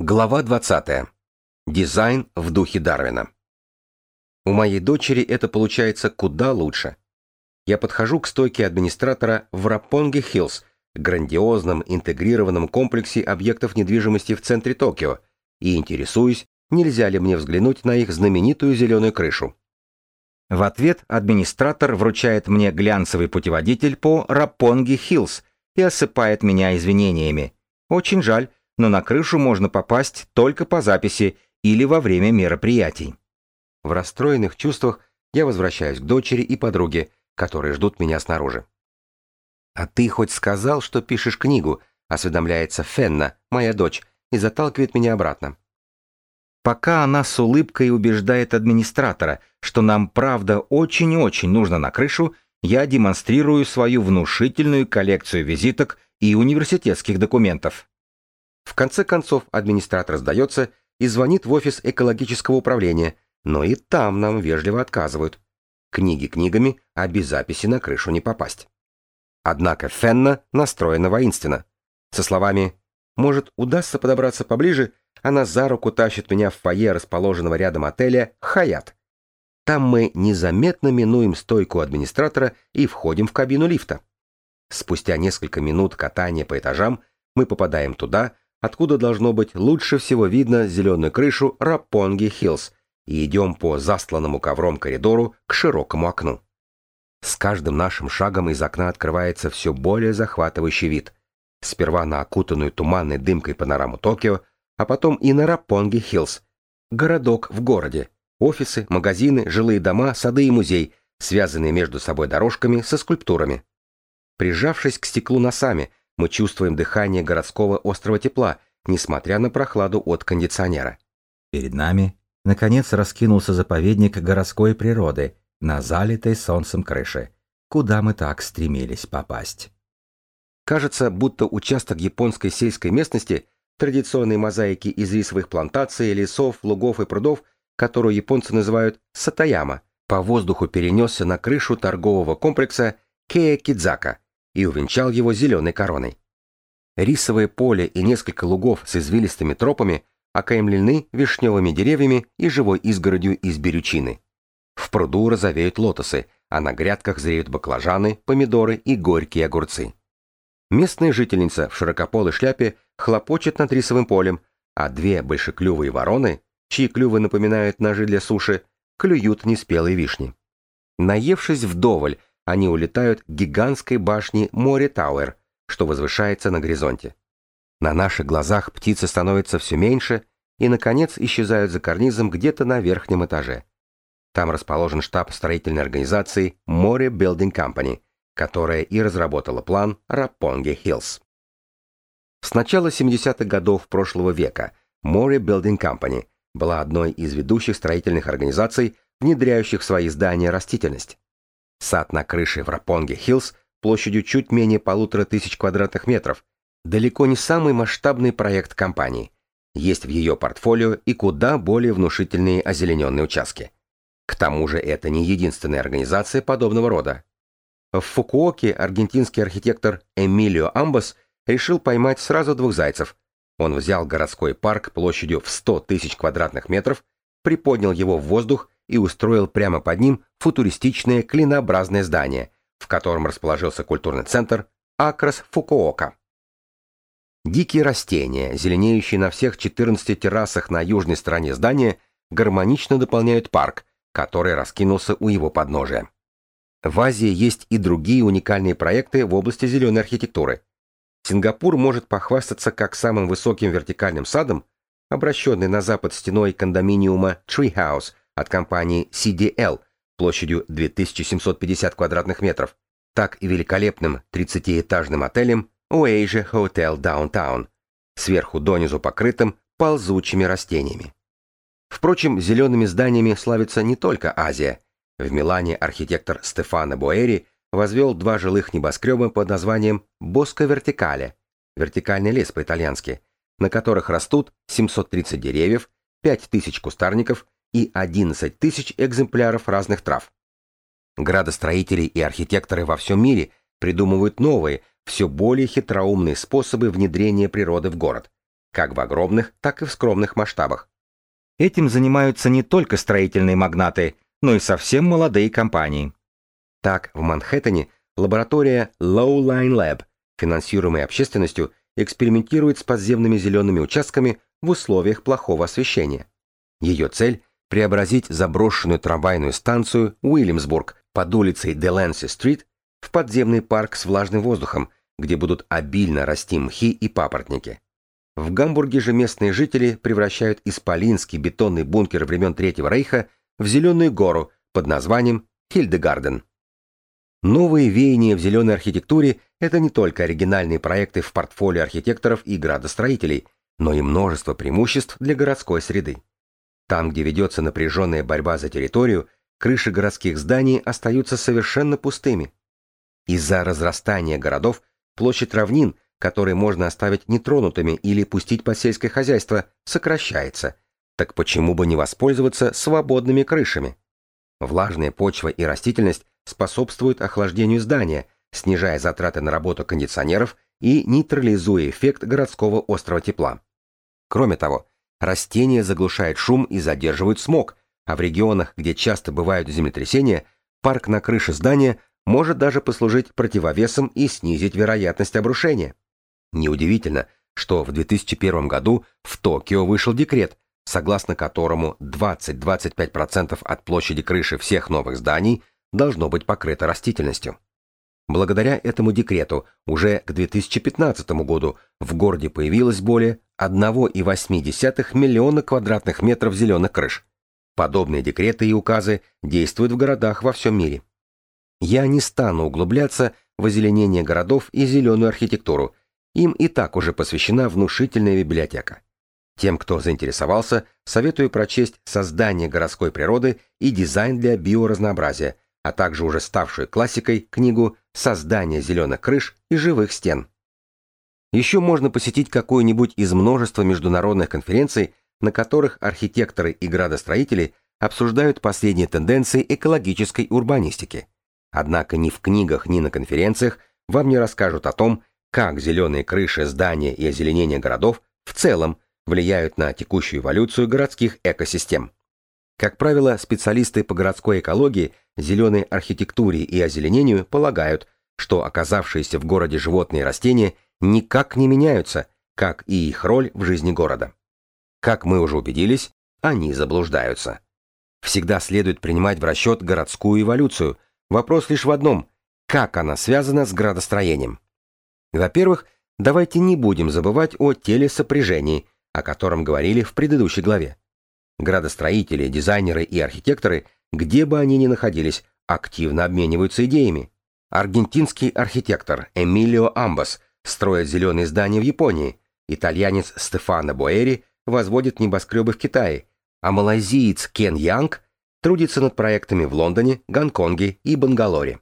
Глава 20. Дизайн в духе Дарвина. У моей дочери это получается куда лучше. Я подхожу к стойке администратора в Рапонге Хиллз, грандиозном интегрированном комплексе объектов недвижимости в центре Токио, и интересуюсь, нельзя ли мне взглянуть на их знаменитую зеленую крышу. В ответ администратор вручает мне глянцевый путеводитель по Рапонге Хиллз и осыпает меня извинениями. Очень жаль, но на крышу можно попасть только по записи или во время мероприятий. В расстроенных чувствах я возвращаюсь к дочери и подруге, которые ждут меня снаружи. «А ты хоть сказал, что пишешь книгу?» — осведомляется Фенна, моя дочь, и заталкивает меня обратно. Пока она с улыбкой убеждает администратора, что нам правда очень-очень нужно на крышу, я демонстрирую свою внушительную коллекцию визиток и университетских документов. В конце концов администратор сдается и звонит в офис экологического управления, но и там нам вежливо отказывают. Книги книгами, а без записи на крышу не попасть. Однако Фенна настроена воинственно. Со словами «Может, удастся подобраться поближе», она за руку тащит меня в фойе расположенного рядом отеля «Хаят». Там мы незаметно минуем стойку администратора и входим в кабину лифта. Спустя несколько минут катания по этажам мы попадаем туда, откуда должно быть лучше всего видно зеленую крышу Рапонги Хиллз, и идем по застланному ковром коридору к широкому окну. С каждым нашим шагом из окна открывается все более захватывающий вид. Сперва на окутанную туманной дымкой панораму Токио, а потом и на Рапонги Хиллз. Городок в городе. Офисы, магазины, жилые дома, сады и музей, связанные между собой дорожками со скульптурами. Прижавшись к стеклу носами, мы чувствуем дыхание городского острого тепла, несмотря на прохладу от кондиционера. Перед нами, наконец, раскинулся заповедник городской природы на залитой солнцем крыше, куда мы так стремились попасть. Кажется, будто участок японской сельской местности, традиционной мозаики из рисовых плантаций, лесов, лугов и прудов, которую японцы называют Сатаяма, по воздуху перенесся на крышу торгового комплекса Кея-Кидзака – и увенчал его зеленой короной. Рисовое поле и несколько лугов с извилистыми тропами окаймлены вишневыми деревьями и живой изгородью из берючины. В пруду розовеют лотосы, а на грядках зреют баклажаны, помидоры и горькие огурцы. Местная жительница в широкополой шляпе хлопочет над рисовым полем, а две большеклювые вороны, чьи клювы напоминают ножи для суши, клюют неспелые вишни. Наевшись вдоволь, они улетают к гигантской башне Море Тауэр, что возвышается на горизонте. На наших глазах птицы становятся все меньше и, наконец, исчезают за карнизом где-то на верхнем этаже. Там расположен штаб строительной организации Море Building Company, которая и разработала план Рапонге Хиллз. С начала 70-х годов прошлого века Море Building Company была одной из ведущих строительных организаций, внедряющих в свои здания растительность. Сад на крыше в Рапонге-Хиллз площадью чуть менее полутора тысяч квадратных метров. Далеко не самый масштабный проект компании. Есть в ее портфолио и куда более внушительные озелененные участки. К тому же это не единственная организация подобного рода. В Фукуоке аргентинский архитектор Эмилио Амбас решил поймать сразу двух зайцев. Он взял городской парк площадью в 100 тысяч квадратных метров, приподнял его в воздух и устроил прямо под ним футуристичное клинообразное здание, в котором расположился культурный центр Акрос Фукуока. Дикие растения, зеленеющие на всех 14 террасах на южной стороне здания, гармонично дополняют парк, который раскинулся у его подножия. В Азии есть и другие уникальные проекты в области зеленой архитектуры. Сингапур может похвастаться как самым высоким вертикальным садом, обращенный на запад стеной кондоминиума Treehouse от компании CDL площадью 2750 квадратных метров, так и великолепным 30-этажным отелем Oasia Hotel Downtown, сверху донизу покрытым ползучими растениями. Впрочем, зелеными зданиями славится не только Азия. В Милане архитектор Стефано Боэри возвел два жилых небоскреба под названием Боско Вертикале, вертикальный лес по-итальянски, на которых растут 730 деревьев, 5000 кустарников и 11 тысяч экземпляров разных трав. Градостроители и архитекторы во всем мире придумывают новые, все более хитроумные способы внедрения природы в город. как в огромных, так и в скромных масштабах. Этим занимаются не только строительные магнаты, но и совсем молодые компании. Так, в Манхэттене лаборатория Low Line Lab, финансируемая общественностью, экспериментирует с подземными зелеными участками в условиях плохого освещения. Ее цель – преобразить заброшенную трамвайную станцию Уильямсбург под улицей Деланси-стрит в подземный парк с влажным воздухом, где будут обильно расти мхи и папоротники. В Гамбурге же местные жители превращают исполинский бетонный бункер времен Третьего Рейха в зеленую гору под названием Хильдегарден. Новые веяния в зеленой архитектуре – это не только оригинальные проекты в портфолио архитекторов и градостроителей, но и множество преимуществ для городской среды. Там, где ведется напряженная борьба за территорию, крыши городских зданий остаются совершенно пустыми. Из-за разрастания городов площадь равнин, которые можно оставить нетронутыми или пустить под сельское хозяйство, сокращается. Так почему бы не воспользоваться свободными крышами? Влажная почва и растительность способствуют охлаждению здания, снижая затраты на работу кондиционеров и нейтрализуя эффект городского острого тепла. Кроме того, растения заглушают шум и задерживают смог, а в регионах, где часто бывают землетрясения, парк на крыше здания может даже послужить противовесом и снизить вероятность обрушения. Неудивительно, что в 2001 году в Токио вышел декрет, согласно которому 20-25% от площади крыши всех новых зданий должно быть покрыто растительностью. Благодаря этому декрету уже к 2015 году в городе появилось более 1,8 миллиона квадратных метров зеленых крыш. Подобные декреты и указы действуют в городах во всем мире. Я не стану углубляться в озеленение городов и зеленую архитектуру, им и так уже посвящена внушительная библиотека. Тем, кто заинтересовался, советую прочесть «Создание городской природы и дизайн для биоразнообразия», а также уже ставшую классикой книгу «Создание зеленых крыш и живых стен». Еще можно посетить какую-нибудь из множества международных конференций, на которых архитекторы и градостроители обсуждают последние тенденции экологической урбанистики. Однако ни в книгах, ни на конференциях вам не расскажут о том, как зеленые крыши, здания и озеленение городов в целом влияют на текущую эволюцию городских экосистем. Как правило, специалисты по городской экологии, зеленой архитектуре и озеленению полагают, что оказавшиеся в городе животные и растения никак не меняются, как и их роль в жизни города. Как мы уже убедились, они заблуждаются. Всегда следует принимать в расчет городскую эволюцию. Вопрос лишь в одном – как она связана с градостроением? Во-первых, давайте не будем забывать о телесопряжении, о котором говорили в предыдущей главе. Градостроители, дизайнеры и архитекторы, где бы они ни находились, активно обмениваются идеями. Аргентинский архитектор Эмилио Амбас строит зеленые здания в Японии, итальянец Стефано Боэри возводит небоскребы в Китае, а малайзиец Кен Янг трудится над проектами в Лондоне, Гонконге и Бангалоре.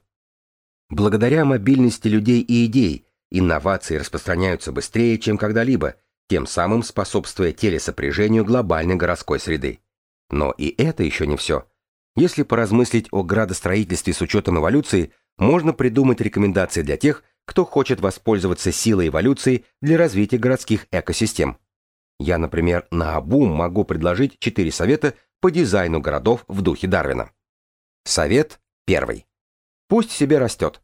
Благодаря мобильности людей и идей, инновации распространяются быстрее, чем когда-либо – тем самым способствуя телесопряжению глобальной городской среды. Но и это еще не все. Если поразмыслить о градостроительстве с учетом эволюции, можно придумать рекомендации для тех, кто хочет воспользоваться силой эволюции для развития городских экосистем. Я, например, на обум могу предложить четыре совета по дизайну городов в духе Дарвина. Совет первый. Пусть себе растет.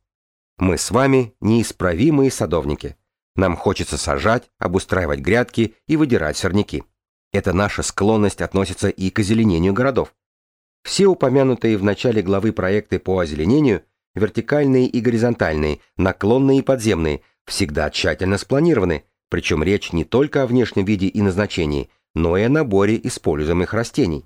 Мы с вами неисправимые садовники. Нам хочется сажать, обустраивать грядки и выдирать сорняки. Эта наша склонность относится и к озеленению городов. Все упомянутые в начале главы проекты по озеленению, вертикальные и горизонтальные, наклонные и подземные, всегда тщательно спланированы, причем речь не только о внешнем виде и назначении, но и о наборе используемых растений.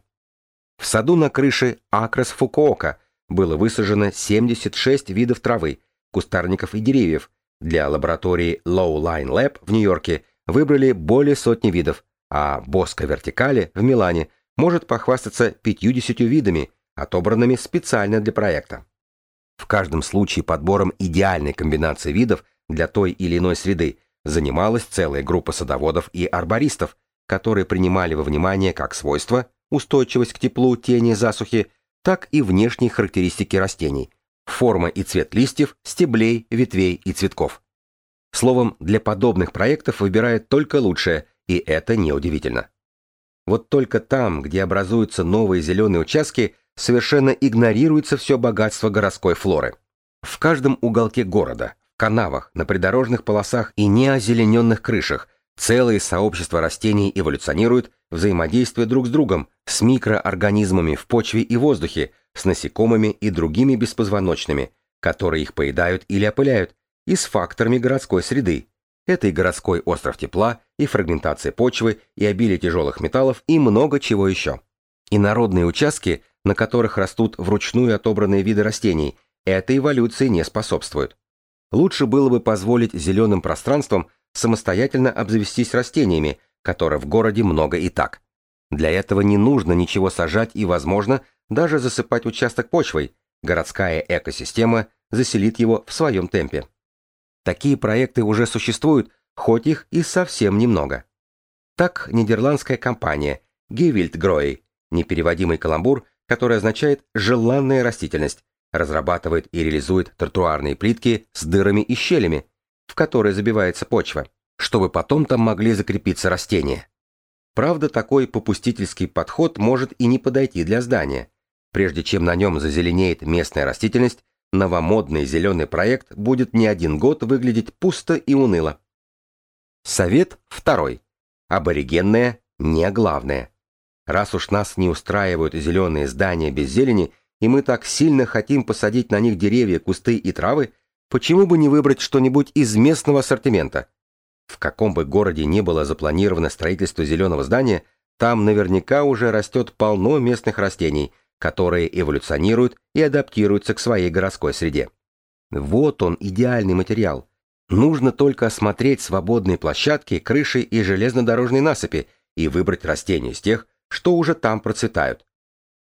В саду на крыше Акрос Фукуока было высажено 76 видов травы, кустарников и деревьев, для лаборатории Low Line Lab в Нью-Йорке выбрали более сотни видов, а Bosco Verticale в Милане может похвастаться 50 видами, отобранными специально для проекта. В каждом случае подбором идеальной комбинации видов для той или иной среды занималась целая группа садоводов и арбористов, которые принимали во внимание как свойства, устойчивость к теплу, тени, засухи, так и внешние характеристики растений, форма и цвет листьев, стеблей, ветвей и цветков. Словом, для подобных проектов выбирают только лучшее и это неудивительно. Вот только там, где образуются новые зеленые участки, совершенно игнорируется все богатство городской флоры. В каждом уголке города, в канавах, на придорожных полосах и неозелененных крышах целые сообщества растений эволюционируют, взаимодействуя друг с другом, с микроорганизмами в почве и воздухе, с насекомыми и другими беспозвоночными, которые их поедают или опыляют, и с факторами городской среды. Это и городской остров тепла, и фрагментация почвы, и обилие тяжелых металлов, и много чего еще. И народные участки, на которых растут вручную отобранные виды растений, этой эволюции не способствуют. Лучше было бы позволить зеленым пространствам самостоятельно обзавестись растениями, которых в городе много и так. Для этого не нужно ничего сажать и, возможно, даже засыпать участок почвой, городская экосистема заселит его в своем темпе. Такие проекты уже существуют, хоть их и совсем немного. Так нидерландская компания Gewildgroei, непереводимый каламбур, который означает «желанная растительность», разрабатывает и реализует тротуарные плитки с дырами и щелями, в которые забивается почва, чтобы потом там могли закрепиться растения. Правда, такой попустительский подход может и не подойти для здания. Прежде чем на нем зазеленеет местная растительность, новомодный зеленый проект будет не один год выглядеть пусто и уныло. Совет второй. Аборигенное не главное. Раз уж нас не устраивают зеленые здания без зелени, и мы так сильно хотим посадить на них деревья, кусты и травы, почему бы не выбрать что-нибудь из местного ассортимента? В каком бы городе ни было запланировано строительство зеленого здания, там наверняка уже растет полно местных растений – которые эволюционируют и адаптируются к своей городской среде. Вот он, идеальный материал. Нужно только осмотреть свободные площадки, крыши и железнодорожные насыпи и выбрать растения из тех, что уже там процветают.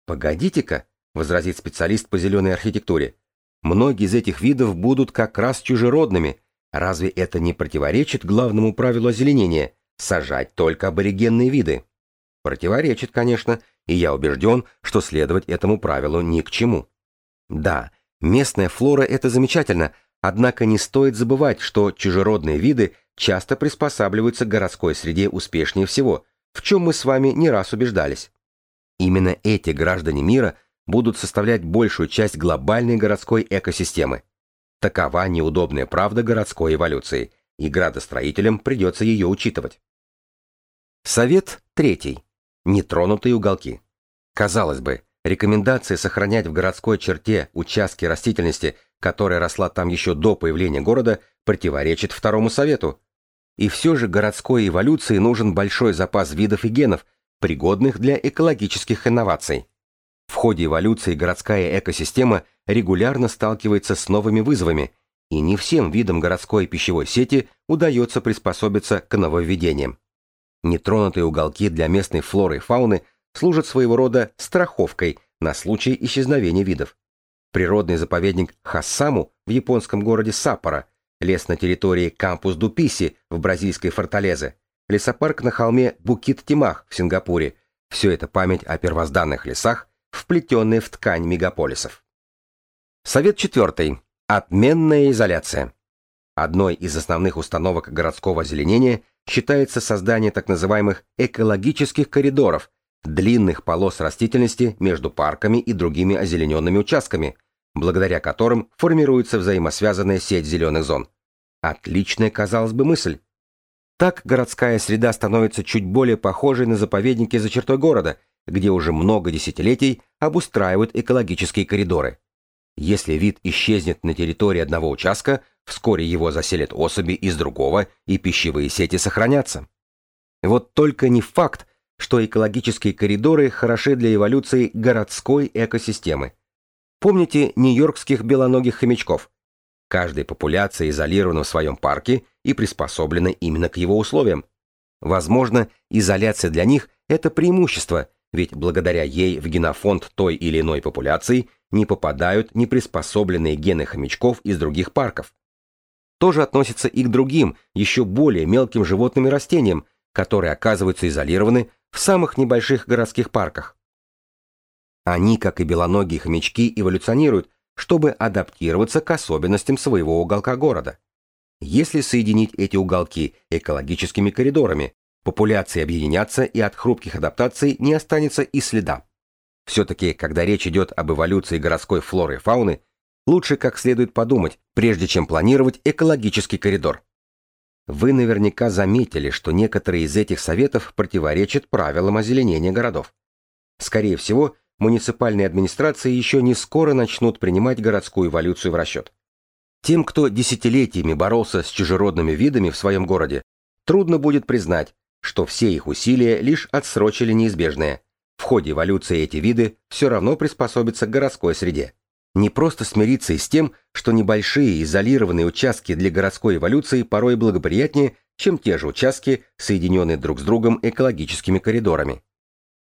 «Погодите-ка», — возразит специалист по зеленой архитектуре, «многие из этих видов будут как раз чужеродными. Разве это не противоречит главному правилу озеленения — сажать только аборигенные виды?» Противоречит, конечно, и я убежден, что следовать этому правилу ни к чему. Да, местная флора – это замечательно, однако не стоит забывать, что чужеродные виды часто приспосабливаются к городской среде успешнее всего, в чем мы с вами не раз убеждались. Именно эти граждане мира будут составлять большую часть глобальной городской экосистемы. Такова неудобная правда городской эволюции, и градостроителям придется ее учитывать. Совет третий. Нетронутые уголки. Казалось бы, рекомендация сохранять в городской черте участки растительности, которая росла там еще до появления города, противоречит второму совету. И все же городской эволюции нужен большой запас видов и генов, пригодных для экологических инноваций. В ходе эволюции городская экосистема регулярно сталкивается с новыми вызовами, и не всем видам городской пищевой сети удается приспособиться к нововведениям. Нетронутые уголки для местной флоры и фауны служат своего рода страховкой на случай исчезновения видов. Природный заповедник Хассаму в японском городе Саппоро, лес на территории Кампус-Дуписи в бразильской Форталезе, лесопарк на холме Букит-Тимах в Сингапуре – все это память о первозданных лесах, вплетенные в ткань мегаполисов. Совет четвертый. Отменная изоляция. Одной из основных установок городского озеленения считается создание так называемых экологических коридоров, длинных полос растительности между парками и другими озелененными участками, благодаря которым формируется взаимосвязанная сеть зеленых зон. Отличная, казалось бы, мысль. Так городская среда становится чуть более похожей на заповедники за чертой города, где уже много десятилетий обустраивают экологические коридоры. Если вид исчезнет на территории одного участка, вскоре его заселят особи из другого, и пищевые сети сохранятся. Вот только не факт, что экологические коридоры хороши для эволюции городской экосистемы. Помните нью-йоркских белоногих хомячков? Каждая популяция изолирована в своем парке и приспособлена именно к его условиям. Возможно, изоляция для них – это преимущество, ведь благодаря ей в генофонд той или иной популяции не попадают неприспособленные гены хомячков из других парков. То же относится и к другим, еще более мелким животным и растениям, которые оказываются изолированы в самых небольших городских парках. Они, как и белоногие хомячки, эволюционируют, чтобы адаптироваться к особенностям своего уголка города. Если соединить эти уголки экологическими коридорами, популяции объединятся и от хрупких адаптаций не останется и следа. Все-таки, когда речь идет об эволюции городской флоры и фауны, лучше как следует подумать, прежде чем планировать экологический коридор. Вы наверняка заметили, что некоторые из этих советов противоречат правилам озеленения городов. Скорее всего, муниципальные администрации еще не скоро начнут принимать городскую эволюцию в расчет. Тем, кто десятилетиями боролся с чужеродными видами в своем городе, трудно будет признать, что все их усилия лишь отсрочили неизбежное. В ходе эволюции эти виды все равно приспособятся к городской среде. Не просто смириться и с тем, что небольшие изолированные участки для городской эволюции порой благоприятнее, чем те же участки, соединенные друг с другом экологическими коридорами.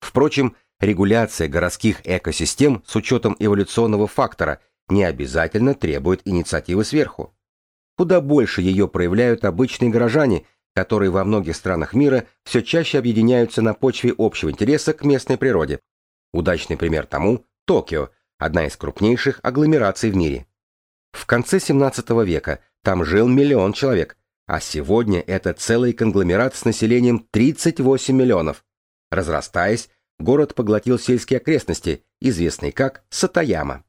Впрочем, регуляция городских экосистем с учетом эволюционного фактора не обязательно требует инициативы сверху. Куда больше ее проявляют обычные горожане, которые во многих странах мира все чаще объединяются на почве общего интереса к местной природе. Удачный пример тому – Токио, одна из крупнейших агломераций в мире. В конце 17 века там жил миллион человек, а сегодня это целый конгломерат с населением 38 миллионов. Разрастаясь, город поглотил сельские окрестности, известные как Сатаяма.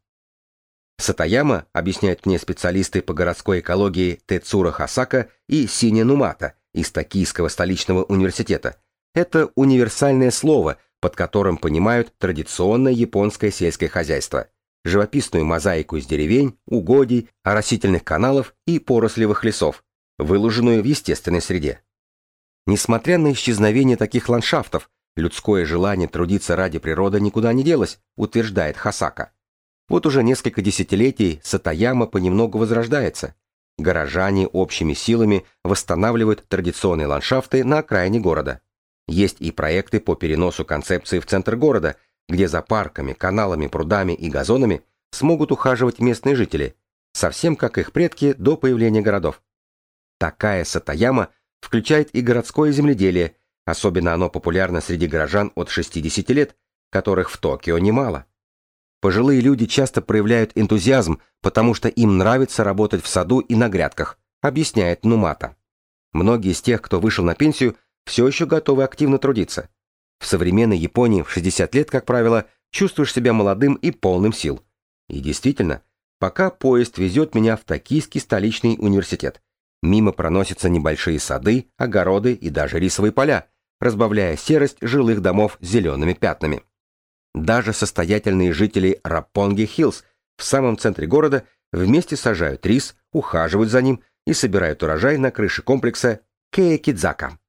Сатаяма, объясняют мне специалисты по городской экологии Тецура Хасака и Синя Нумата из Токийского столичного университета, это универсальное слово, под которым понимают традиционное японское сельское хозяйство, живописную мозаику из деревень, угодий, оросительных каналов и порослевых лесов, выложенную в естественной среде. Несмотря на исчезновение таких ландшафтов, людское желание трудиться ради природы никуда не делось, утверждает Хасака. Вот уже несколько десятилетий Сатаяма понемногу возрождается. Горожане общими силами восстанавливают традиционные ландшафты на окраине города. Есть и проекты по переносу концепции в центр города, где за парками, каналами, прудами и газонами смогут ухаживать местные жители, совсем как их предки до появления городов. Такая Сатаяма включает и городское земледелие, особенно оно популярно среди горожан от 60 лет, которых в Токио немало. Пожилые люди часто проявляют энтузиазм, потому что им нравится работать в саду и на грядках, объясняет Нумата. Многие из тех, кто вышел на пенсию, все еще готовы активно трудиться. В современной Японии в 60 лет, как правило, чувствуешь себя молодым и полным сил. И действительно, пока поезд везет меня в Токийский столичный университет, мимо проносятся небольшие сады, огороды и даже рисовые поля, разбавляя серость жилых домов зелеными пятнами. Даже состоятельные жители Рапонги-Хиллз в самом центре города вместе сажают рис, ухаживают за ним и собирают урожай на крыше комплекса Кеякидзака.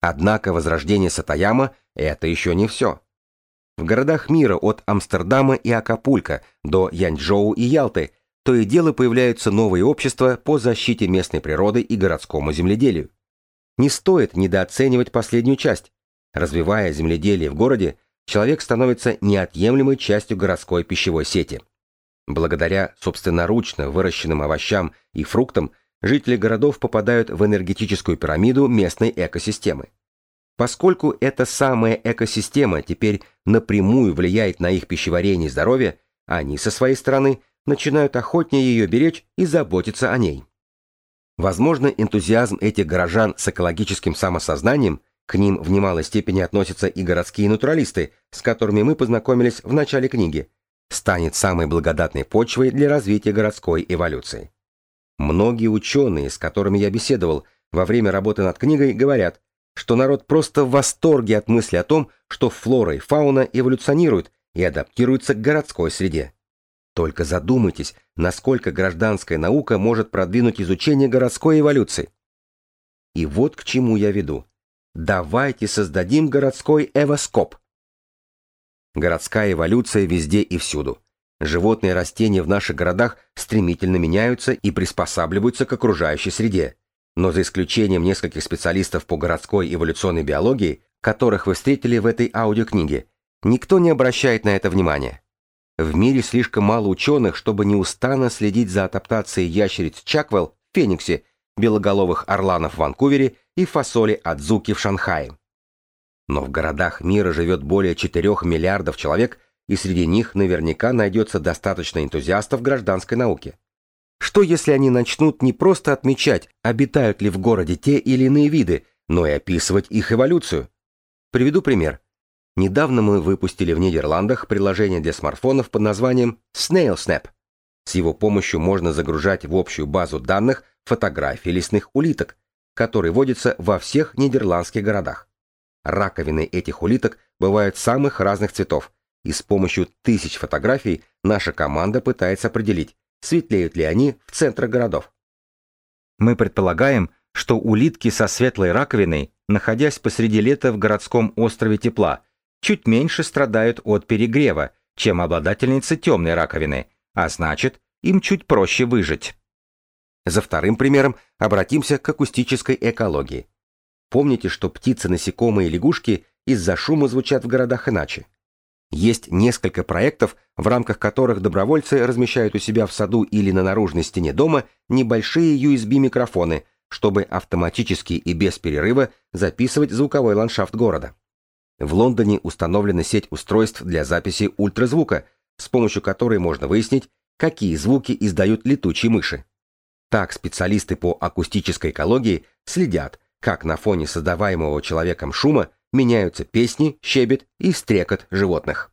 Однако возрождение Сатаяма – это еще не все. В городах мира от Амстердама и Акапулько до Янчжоу и Ялты то и дело появляются новые общества по защите местной природы и городскому земледелию. Не стоит недооценивать последнюю часть. Развивая земледелие в городе, человек становится неотъемлемой частью городской пищевой сети. Благодаря собственноручно выращенным овощам и фруктам жители городов попадают в энергетическую пирамиду местной экосистемы. Поскольку эта самая экосистема теперь напрямую влияет на их пищеварение и здоровье, они со своей стороны начинают охотнее ее беречь и заботиться о ней. Возможно, энтузиазм этих горожан с экологическим самосознанием, к ним в немалой степени относятся и городские натуралисты, с которыми мы познакомились в начале книги, станет самой благодатной почвой для развития городской эволюции. Многие ученые, с которыми я беседовал во время работы над книгой, говорят, что народ просто в восторге от мысли о том, что флора и фауна эволюционируют и адаптируются к городской среде. Только задумайтесь, насколько гражданская наука может продвинуть изучение городской эволюции. И вот к чему я веду. Давайте создадим городской эвоскоп. Городская эволюция везде и всюду. Животные и растения в наших городах стремительно меняются и приспосабливаются к окружающей среде. Но за исключением нескольких специалистов по городской эволюционной биологии, которых вы встретили в этой аудиокниге, никто не обращает на это внимания. В мире слишком мало ученых, чтобы неустанно следить за адаптацией ящериц Чаквелл в Фениксе, белоголовых орланов в Ванкувере и фасоли Адзуки в Шанхае. Но в городах мира живет более 4 миллиардов человек – и среди них наверняка найдется достаточно энтузиастов гражданской науки. Что если они начнут не просто отмечать, обитают ли в городе те или иные виды, но и описывать их эволюцию. Приведу пример. Недавно мы выпустили в Нидерландах приложение для смартфонов под названием Snail Snap. С его помощью можно загружать в общую базу данных фотографии лесных улиток, которые водятся во всех нидерландских городах. Раковины этих улиток бывают самых разных цветов, и с помощью тысяч фотографий наша команда пытается определить, светлеют ли они в центрах городов. Мы предполагаем, что улитки со светлой раковиной, находясь посреди лета в городском острове тепла, чуть меньше страдают от перегрева, чем обладательницы темной раковины, а значит, им чуть проще выжить. За вторым примером обратимся к акустической экологии. Помните, что птицы, насекомые и лягушки из-за шума звучат в городах иначе. Есть несколько проектов, в рамках которых добровольцы размещают у себя в саду или на наружной стене дома небольшие USB-микрофоны, чтобы автоматически и без перерыва записывать звуковой ландшафт города. В Лондоне установлена сеть устройств для записи ультразвука, с помощью которой можно выяснить, какие звуки издают летучие мыши. Так специалисты по акустической экологии следят, как на фоне создаваемого человеком шума меняются песни, щебет и стрекот животных.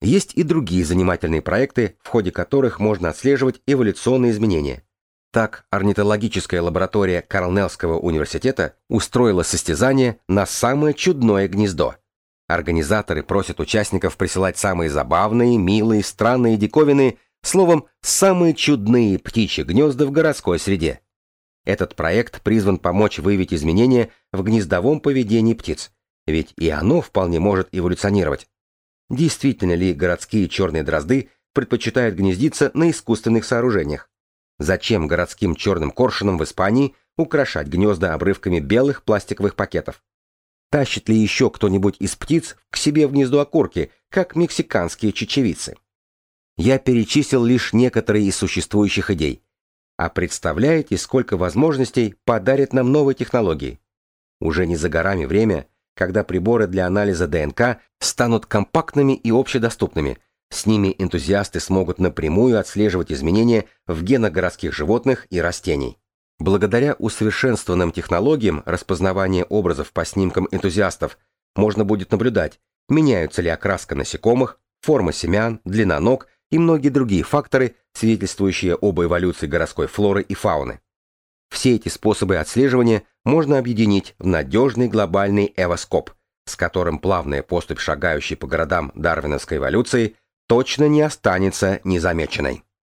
Есть и другие занимательные проекты, в ходе которых можно отслеживать эволюционные изменения. Так, орнитологическая лаборатория Корнеллского университета устроила состязание на самое чудное гнездо. Организаторы просят участников присылать самые забавные, милые, странные диковины, словом, самые чудные птичьи гнезда в городской среде. Этот проект призван помочь выявить изменения в гнездовом поведении птиц, ведь и оно вполне может эволюционировать. Действительно ли городские черные дрозды предпочитают гнездиться на искусственных сооружениях? Зачем городским черным коршунам в Испании украшать гнезда обрывками белых пластиковых пакетов? Тащит ли еще кто-нибудь из птиц к себе в гнездо окурки, как мексиканские чечевицы? Я перечислил лишь некоторые из существующих идей, а представляете, сколько возможностей подарят нам новые технологии? Уже не за горами время, когда приборы для анализа ДНК станут компактными и общедоступными. С ними энтузиасты смогут напрямую отслеживать изменения в генах городских животных и растений. Благодаря усовершенствованным технологиям распознавания образов по снимкам энтузиастов можно будет наблюдать, меняются ли окраска насекомых, форма семян, длина ног и многие другие факторы, свидетельствующие об эволюции городской флоры и фауны. Все эти способы отслеживания можно объединить в надежный глобальный эвоскоп, с которым плавная поступь шагающей по городам дарвиновской эволюции точно не останется незамеченной.